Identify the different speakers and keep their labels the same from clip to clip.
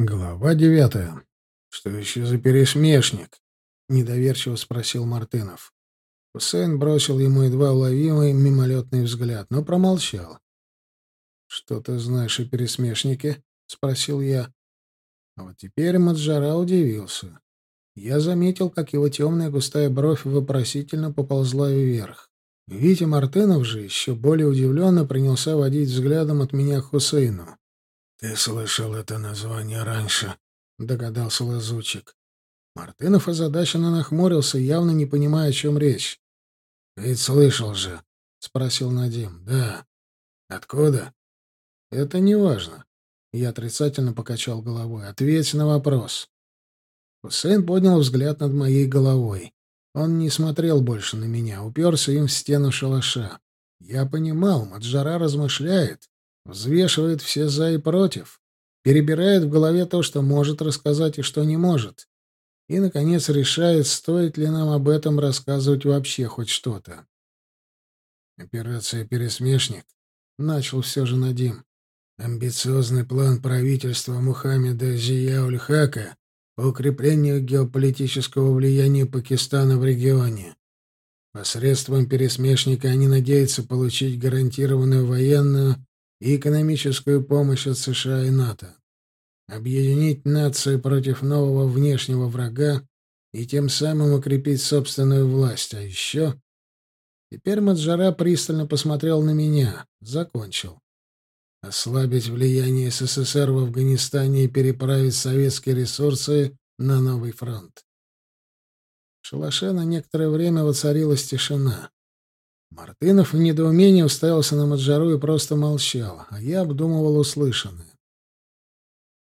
Speaker 1: Глава девятая. «Что еще за пересмешник?» — недоверчиво спросил Мартынов. Хусейн бросил ему едва уловимый мимолетный взгляд, но промолчал. «Что ты знаешь о пересмешнике?» — спросил я. А вот теперь Маджара удивился. Я заметил, как его темная густая бровь вопросительно поползла вверх. Витя Мартынов же еще более удивленно принялся водить взглядом от меня к Хусейну. «Ты слышал это название раньше?» — догадался лазучик. Мартынов озадаченно нахмурился, явно не понимая, о чем речь. «Ведь слышал же», — спросил Надим. «Да. Откуда?» «Это не важно». Я отрицательно покачал головой. «Ответь на вопрос». Хусейн поднял взгляд над моей головой. Он не смотрел больше на меня, уперся им в стену шалаша. Я понимал, Маджара размышляет, взвешивает все «за» и «против», перебирает в голове то, что может рассказать и что не может. И, наконец, решает, стоит ли нам об этом рассказывать вообще хоть что-то. «Операция «Пересмешник» начал все же Надим. Амбициозный план правительства Мухаммеда Зияуль-Хака по укреплению геополитического влияния Пакистана в регионе. Посредством пересмешника они надеются получить гарантированную военную и экономическую помощь от США и НАТО. Объединить нации против нового внешнего врага и тем самым укрепить собственную власть. А еще... Теперь Маджара пристально посмотрел на меня. Закончил ослабить влияние СССР в Афганистане и переправить советские ресурсы на новый фронт. В шалаше на некоторое время воцарилась тишина. Мартынов в недоумении уставился на Маджару и просто молчал, а я обдумывал услышанное.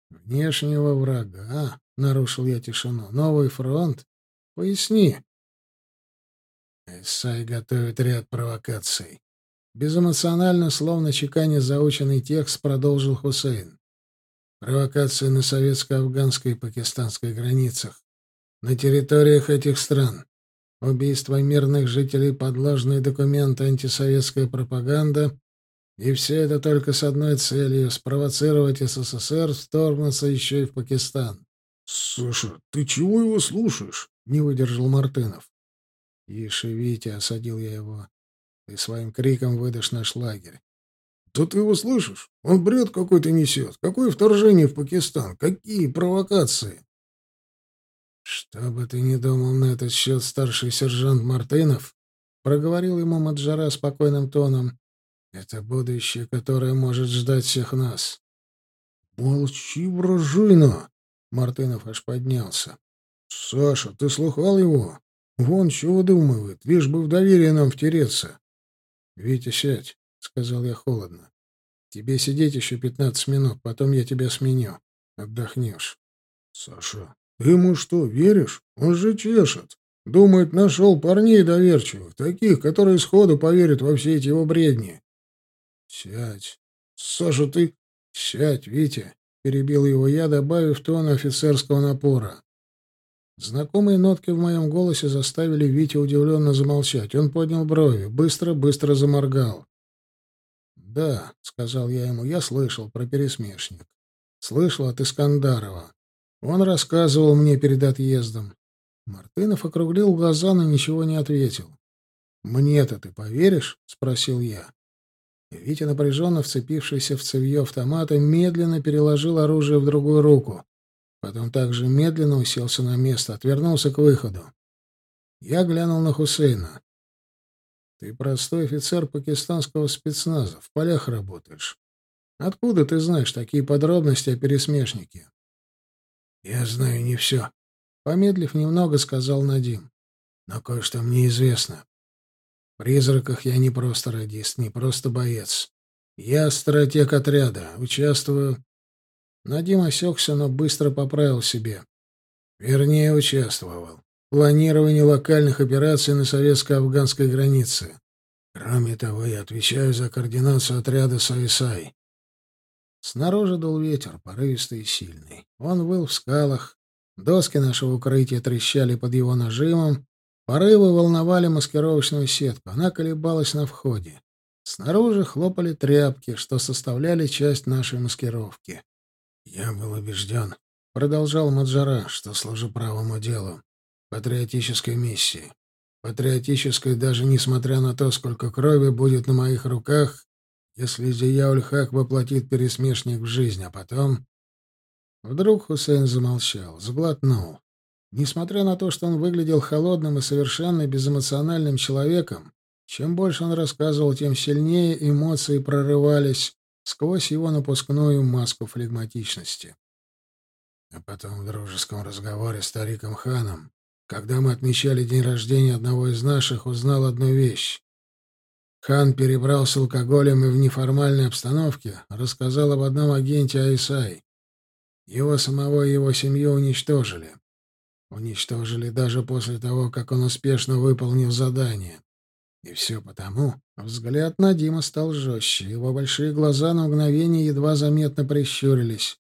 Speaker 1: «Внешнего врага», — нарушил я тишину, — «новый фронт? Поясни». Исай готовит ряд провокаций. Безэмоционально, словно чеканя заученный текст, продолжил Хусейн. Провокации на советско-афганской и пакистанской границах. На территориях этих стран. Убийство мирных жителей, подложные документы, антисоветская пропаганда. И все это только с одной целью — спровоцировать СССР вторгнуться еще и в Пакистан. — Саша, ты чего его слушаешь? — не выдержал Мартынов. — Тише, Витя, — осадил я его. Ты своим криком выдашь наш лагерь. Да ты его слышишь? Он бред какой-то несет. Какое вторжение в Пакистан? Какие провокации? Что бы ты ни думал на этот счет, старший сержант Мартынов, проговорил ему Маджара спокойным тоном, это будущее, которое может ждать всех нас. Молчи, вражина! Мартынов аж поднялся. Саша, ты слухал его? Вон чего думает, лишь бы в доверие нам втереться. «Витя, сядь», — сказал я холодно. «Тебе сидеть еще пятнадцать минут, потом я тебя сменю. Отдохнешь». «Саша, ему что, веришь? Он же чешет. Думает, нашел парней доверчивых, таких, которые сходу поверят во все эти его бредни». «Сядь. Саша, ты...» «Сядь, Витя», — перебил его я, добавив тон офицерского напора. Знакомые нотки в моем голосе заставили Витю удивленно замолчать. Он поднял брови, быстро-быстро заморгал. «Да», — сказал я ему, — «я слышал про пересмешник. Слышал от Искандарова. Он рассказывал мне перед отъездом». Мартынов округлил глаза, но ничего не ответил. «Мне-то ты поверишь?» — спросил я. Витя, напряженно вцепившийся в цевье автомата, медленно переложил оружие в другую руку. Потом также медленно уселся на место, отвернулся к выходу. Я глянул на Хусейна. «Ты простой офицер пакистанского спецназа, в полях работаешь. Откуда ты знаешь такие подробности о пересмешнике?» «Я знаю не все», — помедлив немного, сказал Надим. «Но кое-что мне известно. В призраках я не просто радист, не просто боец. Я стратег отряда, участвую Надим осекся, но быстро поправил себе. Вернее, участвовал. В планировании локальных операций на советско-афганской границе. Кроме того, я отвечаю за координацию отряда Сависай. Снаружи дул ветер, порывистый и сильный. Он выл в скалах. Доски нашего укрытия трещали под его нажимом. Порывы волновали маскировочную сетку. Она колебалась на входе. Снаружи хлопали тряпки, что составляли часть нашей маскировки. Я был убежден, продолжал Маджара, что служу правому делу, патриотической миссии. Патриотической даже несмотря на то, сколько крови будет на моих руках, если Зияуль-Хак воплотит пересмешник в жизнь, а потом... Вдруг Хусейн замолчал, сглотнул. Несмотря на то, что он выглядел холодным и совершенно безэмоциональным человеком, чем больше он рассказывал, тем сильнее эмоции прорывались сквозь его напускную маску флегматичности. А потом в дружеском разговоре с Тариком Ханом, когда мы отмечали день рождения одного из наших, узнал одну вещь. Хан перебрал с алкоголем и в неформальной обстановке рассказал об одном агенте Айсай. Его самого и его семью уничтожили. Уничтожили даже после того, как он успешно выполнил задание. И все потому, взгляд на Дима стал жестче, его большие глаза на мгновение едва заметно прищурились,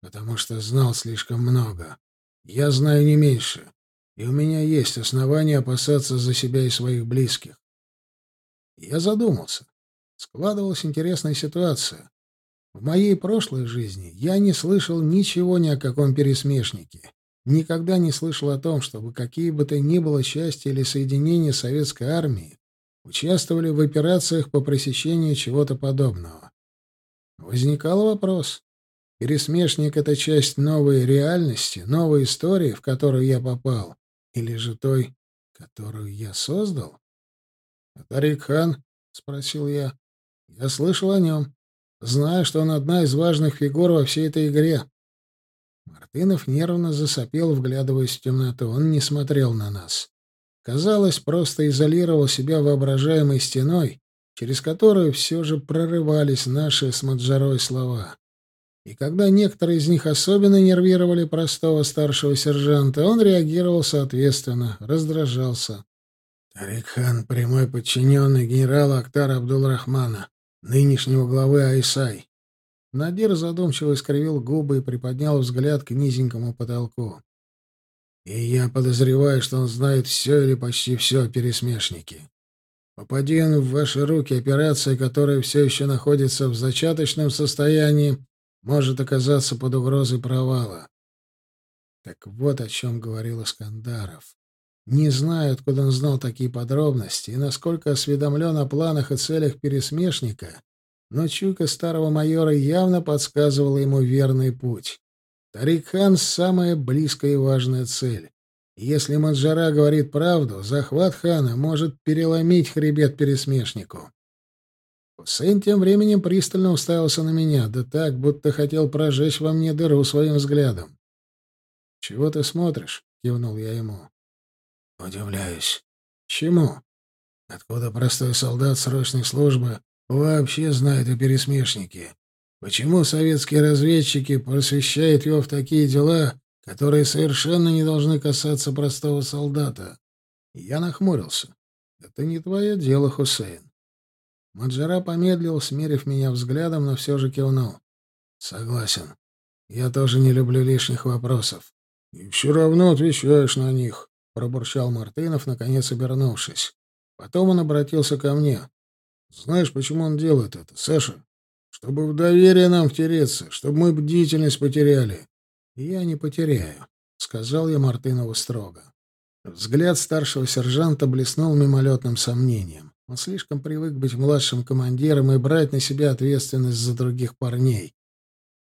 Speaker 1: потому что знал слишком много. Я знаю не меньше, и у меня есть основания опасаться за себя и своих близких. Я задумался. Складывалась интересная ситуация. В моей прошлой жизни я не слышал ничего ни о каком пересмешнике. Никогда не слышал о том, чтобы какие бы то ни было части или соединения советской армии участвовали в операциях по пресечению чего-то подобного. Возникал вопрос. Пересмешник — это часть новой реальности, новой истории, в которую я попал, или же той, которую я создал? — Тарик Хан? — спросил я. — Я слышал о нем. Знаю, что он одна из важных фигур во всей этой игре. Мартынов нервно засопел, вглядываясь в темноту. Он не смотрел на нас казалось, просто изолировал себя воображаемой стеной, через которую все же прорывались наши с Маджарой слова. И когда некоторые из них особенно нервировали простого старшего сержанта, он реагировал соответственно, раздражался. Тарик-хан — прямой подчиненный генерала Актара Абдулрахмана, нынешнего главы Айсай. Надир задумчиво искривил губы и приподнял взгляд к низенькому потолку. И я подозреваю, что он знает все или почти все о пересмешнике. Попади он в ваши руки, операция, которая все еще находится в зачаточном состоянии, может оказаться под угрозой провала. Так вот о чем говорил Искандаров. Не знаю, откуда он знал такие подробности и насколько осведомлен о планах и целях пересмешника, но чуйка старого майора явно подсказывала ему верный путь. Тарик-хан — самая близкая и важная цель. если Маджара говорит правду, захват хана может переломить хребет пересмешнику. Хусейн тем временем пристально уставился на меня, да так, будто хотел прожечь во мне дыру своим взглядом. «Чего ты смотришь?» — кивнул я ему. «Удивляюсь. Чему? Откуда простой солдат срочной службы вообще знает о пересмешнике? Почему советские разведчики просвещают его в такие дела, которые совершенно не должны касаться простого солдата? Я нахмурился. Это не твое дело, Хусейн. Маджара помедлил, смерив меня взглядом, но все же кивнул. Согласен. Я тоже не люблю лишних вопросов. И все равно отвечаешь на них, пробурчал Мартынов, наконец обернувшись. Потом он обратился ко мне. Знаешь, почему он делает это, Саша? чтобы в доверие нам втереться, чтобы мы бдительность потеряли. — Я не потеряю, — сказал я Мартынову строго. Взгляд старшего сержанта блеснул мимолетным сомнением. Он слишком привык быть младшим командиром и брать на себя ответственность за других парней.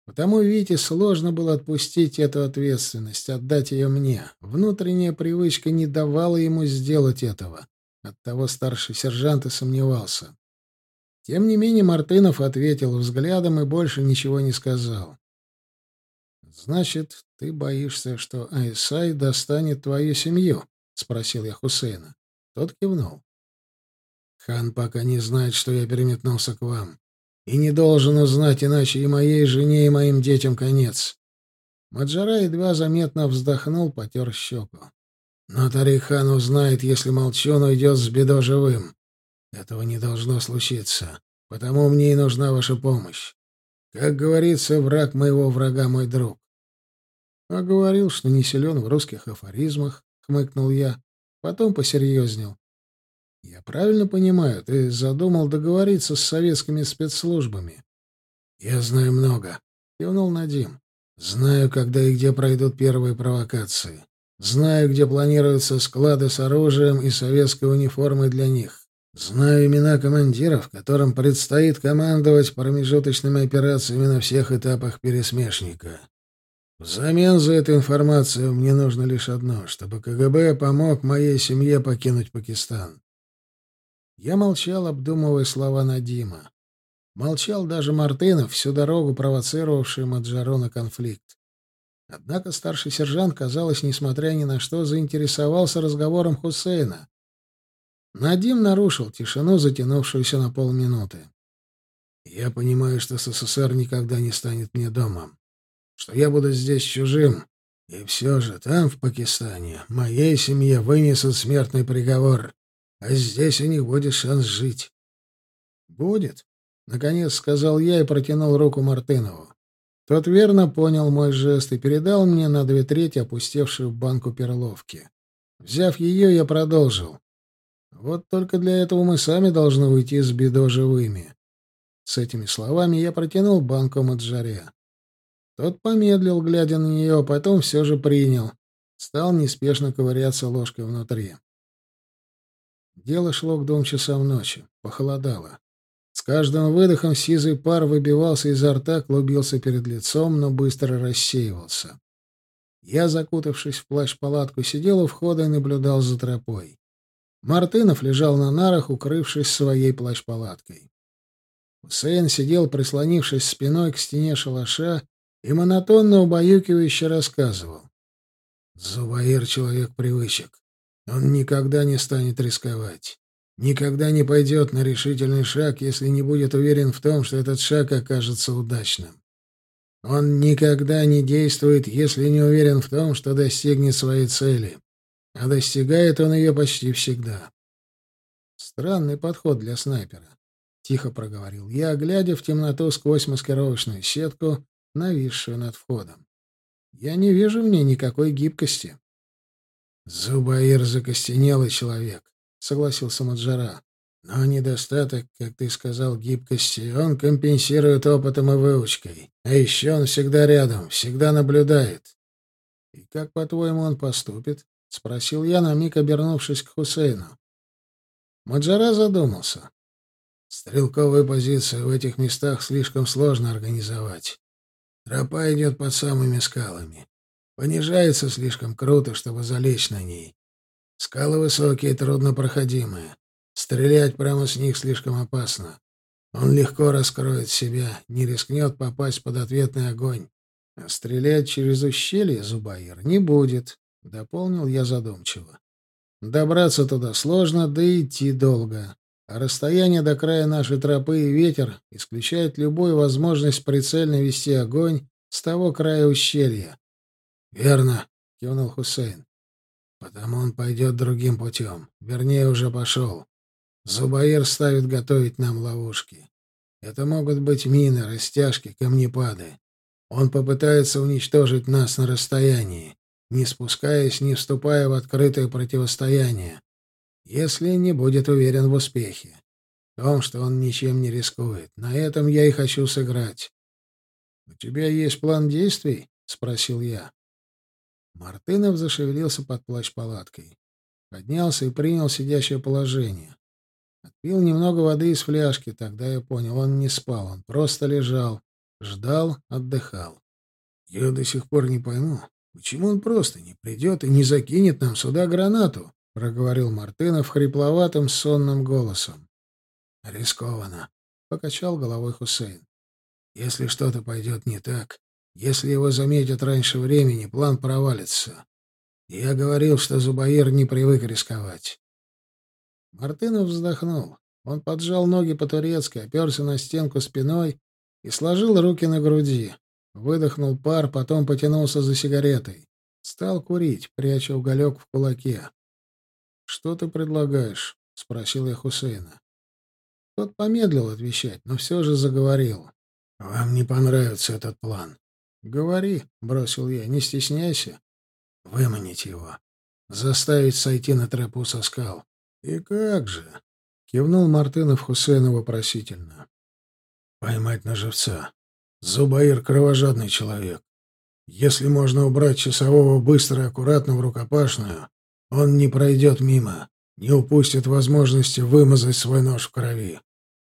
Speaker 1: Потому Вите сложно было отпустить эту ответственность, отдать ее мне. Внутренняя привычка не давала ему сделать этого. Оттого старший сержант и сомневался. Тем не менее Мартынов ответил взглядом и больше ничего не сказал. «Значит, ты боишься, что Айсай достанет твою семью?» — спросил я Хусейна. Тот кивнул. «Хан пока не знает, что я переметнулся к вам. И не должен узнать, иначе и моей жене, и моим детям конец». Маджара едва заметно вздохнул, потер щеку. «Но Тарихан узнает, если молчун уйдет с бедой живым. Этого не должно случиться, потому мне и нужна ваша помощь. Как говорится, враг моего врага — мой друг. — А говорил, что не силен в русских афоризмах, — хмыкнул я. Потом посерьезнел. — Я правильно понимаю, ты задумал договориться с советскими спецслужбами? — Я знаю много, — кивнул Надим. Знаю, когда и где пройдут первые провокации. Знаю, где планируются склады с оружием и советской униформой для них. Знаю имена командиров, которым предстоит командовать промежуточными операциями на всех этапах пересмешника. Взамен за эту информацию мне нужно лишь одно, чтобы КГБ помог моей семье покинуть Пакистан. Я молчал, обдумывая слова Надима. Молчал даже Мартынов, всю дорогу провоцировавший Маджару на конфликт. Однако старший сержант, казалось, несмотря ни на что, заинтересовался разговором Хусейна. Надим нарушил тишину, затянувшуюся на полминуты. «Я понимаю, что СССР никогда не станет мне домом, что я буду здесь чужим, и все же там, в Пакистане, моей семье вынесут смертный приговор, а здесь у них будет шанс жить». «Будет», — наконец сказал я и протянул руку Мартынову. Тот верно понял мой жест и передал мне на две трети опустевшую банку перловки. Взяв ее, я продолжил. Вот только для этого мы сами должны уйти с бедо живыми. С этими словами я протянул банку Маджаре. Тот помедлил, глядя на нее, а потом все же принял. Стал неспешно ковыряться ложкой внутри. Дело шло к двум часам ночи. Похолодало. С каждым выдохом сизый пар выбивался изо рта, клубился перед лицом, но быстро рассеивался. Я, закутавшись в плащ-палатку, сидел у входа и наблюдал за тропой. Мартынов лежал на нарах, укрывшись своей плащ-палаткой. Хусейн сидел, прислонившись спиной к стене шалаша, и монотонно убаюкивающе рассказывал. Зубаир — человек привычек. Он никогда не станет рисковать. Никогда не пойдет на решительный шаг, если не будет уверен в том, что этот шаг окажется удачным. Он никогда не действует, если не уверен в том, что достигнет своей цели а достигает он ее почти всегда. Странный подход для снайпера. Тихо проговорил я, глядя в темноту сквозь маскировочную сетку, нависшую над входом. Я не вижу в ней никакой гибкости. Зубаир закостенелый человек, согласился Маджара. Но недостаток, как ты сказал, гибкости он компенсирует опытом и выучкой. А еще он всегда рядом, всегда наблюдает. И как, по-твоему, он поступит? — спросил я, на миг обернувшись к Хусейну. Маджара задумался. Стрелковые позиции в этих местах слишком сложно организовать. Тропа идет под самыми скалами. Понижается слишком круто, чтобы залечь на ней. Скалы высокие, труднопроходимые. Стрелять прямо с них слишком опасно. Он легко раскроет себя, не рискнет попасть под ответный огонь. А стрелять через ущелье Зубаир не будет. — дополнил я задумчиво. «Добраться туда сложно, да идти долго. А расстояние до края нашей тропы и ветер исключают любую возможность прицельно вести огонь с того края ущелья». «Верно», — кивнул Хусейн. «Потому он пойдет другим путем. Вернее, уже пошел. Зубаир ставит готовить нам ловушки. Это могут быть мины, растяжки, камнепады. Он попытается уничтожить нас на расстоянии не спускаясь, не вступая в открытое противостояние, если не будет уверен в успехе. В том, что он ничем не рискует. На этом я и хочу сыграть. — У тебя есть план действий? — спросил я. Мартынов зашевелился под плащ-палаткой. Поднялся и принял сидящее положение. Отпил немного воды из фляжки, тогда я понял, он не спал, он просто лежал, ждал, отдыхал. Я до сих пор не пойму, Почему он просто не придет и не закинет нам сюда гранату? — проговорил Мартынов хрипловатым сонным голосом. — Рискованно, — покачал головой Хусейн. — Если что-то пойдет не так, если его заметят раньше времени, план провалится. Я говорил, что Зубаир не привык рисковать. Мартынов вздохнул. Он поджал ноги по-турецки, оперся на стенку спиной и сложил руки на груди. Выдохнул пар, потом потянулся за сигаретой. Стал курить, пряча уголек в кулаке. «Что ты предлагаешь?» — спросил я Хусейна. Тот помедлил отвечать, но все же заговорил. «Вам не понравится этот план». «Говори», — бросил я, — «не стесняйся». «Выманить его. Заставить сойти на тропу со скал». «И как же?» — кивнул Мартынов Хусейну вопросительно. «Поймать на живца. Зубаир — кровожадный человек. Если можно убрать часового быстро и аккуратно в рукопашную, он не пройдет мимо, не упустит возможности вымазать свой нож в крови.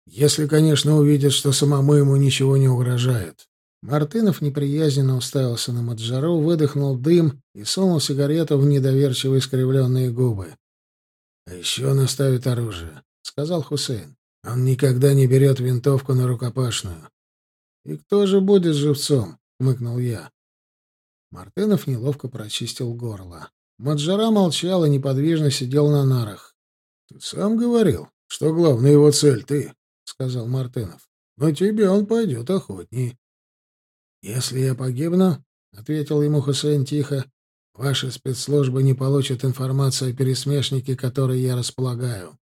Speaker 1: Если, конечно, увидит, что самому ему ничего не угрожает. Мартынов неприязненно уставился на Маджару, выдохнул дым и сунул сигарету в недоверчиво искривленные губы. — А еще он оставит оружие, — сказал Хусейн. — Он никогда не берет винтовку на рукопашную. — И кто же будет живцом? — хмыкнул я. Мартынов неловко прочистил горло. Маджара молчал и неподвижно сидел на нарах. — Ты сам говорил, что главная его цель — ты, — сказал Мартынов. — Но тебе он пойдет охотней. — Если я погибну, — ответил ему Хусейн тихо, — ваши спецслужбы не получат информацию о пересмешнике, которой я располагаю.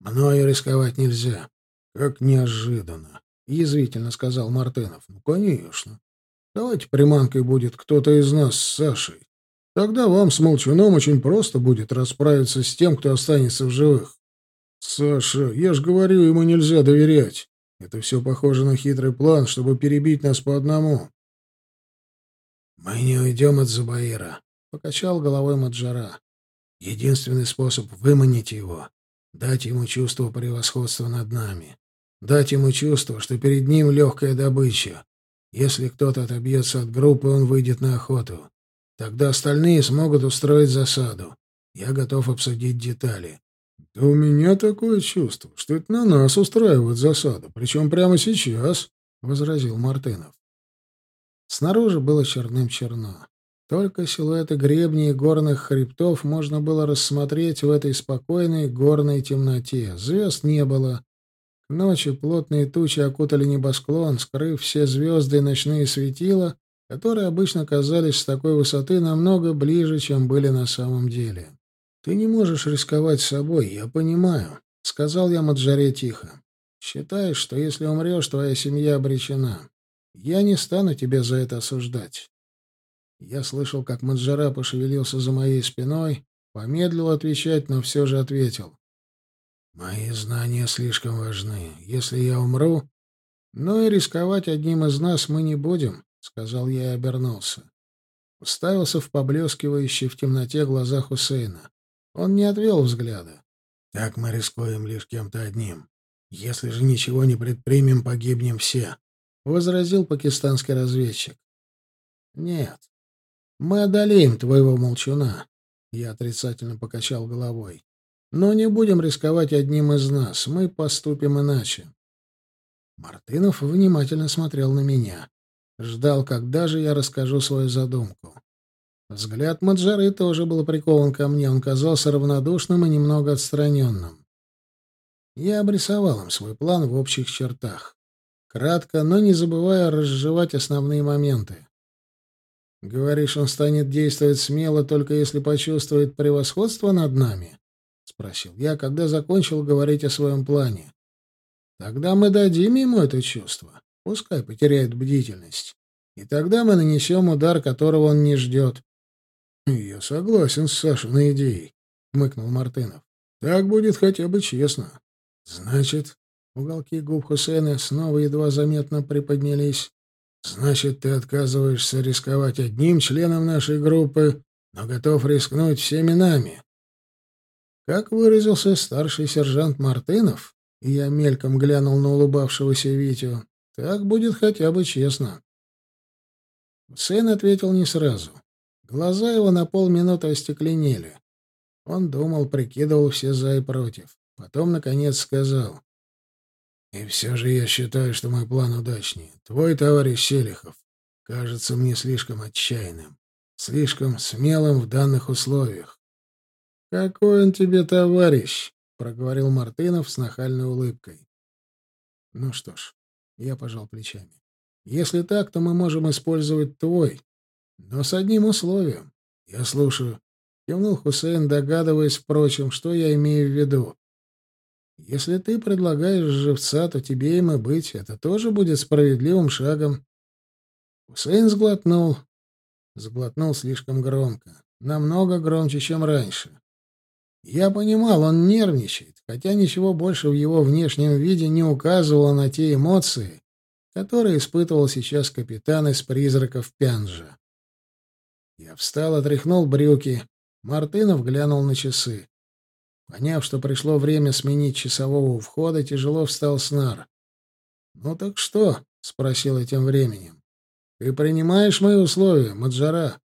Speaker 1: Мною рисковать нельзя. — Как неожиданно, — язвительно сказал Мартынов. — Ну, конечно. Давайте приманкой будет кто-то из нас с Сашей. Тогда вам с Молчуном очень просто будет расправиться с тем, кто останется в живых. Саша, я ж говорю, ему нельзя доверять. Это все похоже на хитрый план, чтобы перебить нас по одному. Мы не уйдем от Зубаира, — покачал головой Маджара. Единственный способ выманить его — дать ему чувство превосходства над нами. Дать ему чувство, что перед ним легкая добыча, если кто-то отобьется от группы, он выйдет на охоту. Тогда остальные смогут устроить засаду. Я готов обсудить детали. — Да у меня такое чувство, что это на нас устраивают засаду, причем прямо сейчас, — возразил Мартынов. Снаружи было черным-черно. Только силуэты гребней и горных хребтов можно было рассмотреть в этой спокойной горной темноте. Звезд не было, Ночью плотные тучи окутали небосклон, скрыв все звезды и ночные светила, которые обычно казались с такой высоты намного ближе, чем были на самом деле. «Ты не можешь рисковать собой, я понимаю», — сказал я Маджаре тихо. «Считаешь, что если умрешь, твоя семья обречена. Я не стану тебя за это осуждать». Я слышал, как Маджара пошевелился за моей спиной, помедлил отвечать, но все же ответил. Мои знания слишком важны. Если я умру... Ну и рисковать одним из нас мы не будем, — сказал я и обернулся. Уставился в поблескивающие в темноте глаза Хусейна. Он не отвел взгляда. Так мы рискуем лишь кем-то одним. Если же ничего не предпримем, погибнем все, — возразил пакистанский разведчик. Нет, мы одолеем твоего молчуна. Я отрицательно покачал головой. Но не будем рисковать одним из нас. Мы поступим иначе. Мартынов внимательно смотрел на меня. Ждал, когда же я расскажу свою задумку. Взгляд Маджары тоже был прикован ко мне. Он казался равнодушным и немного отстраненным. Я обрисовал им свой план в общих чертах. Кратко, но не забывая разжевать основные моменты. Говоришь, он станет действовать смело, только если почувствует превосходство над нами? — спросил я, когда закончил говорить о своем плане. «Тогда мы дадим ему это чувство. Пускай потеряет бдительность. И тогда мы нанесем удар, которого он не ждет». «Я согласен с Сашиной идеей», — хмыкнул Мартынов. «Так будет хотя бы честно». «Значит...» — уголки губ Хусейна снова едва заметно приподнялись. «Значит, ты отказываешься рисковать одним членом нашей группы, но готов рискнуть всеми нами. Как выразился старший сержант Мартынов, и я мельком глянул на улыбавшегося Витю, так будет хотя бы честно. Сын ответил не сразу. Глаза его на полминуты остекленели. Он думал, прикидывал все за и против. Потом, наконец, сказал. «И все же я считаю, что мой план удачнее. Твой товарищ Селихов кажется мне слишком отчаянным, слишком смелым в данных условиях. «Какой он тебе товарищ?» — проговорил Мартынов с нахальной улыбкой. «Ну что ж», — я пожал плечами. «Если так, то мы можем использовать твой, но с одним условием. Я слушаю». Кивнул Хусейн, догадываясь, впрочем, что я имею в виду. «Если ты предлагаешь живца, то тебе им и быть. Это тоже будет справедливым шагом». Хусейн сглотнул. Сглотнул слишком громко. Намного громче, чем раньше. Я понимал, он нервничает, хотя ничего больше в его внешнем виде не указывало на те эмоции, которые испытывал сейчас капитан из призраков Пянжа. Я встал, отряхнул брюки. Мартынов глянул на часы. Поняв, что пришло время сменить часового входа, тяжело встал с. «Ну так что?» — спросил я тем временем. «Ты принимаешь мои условия, Маджара?»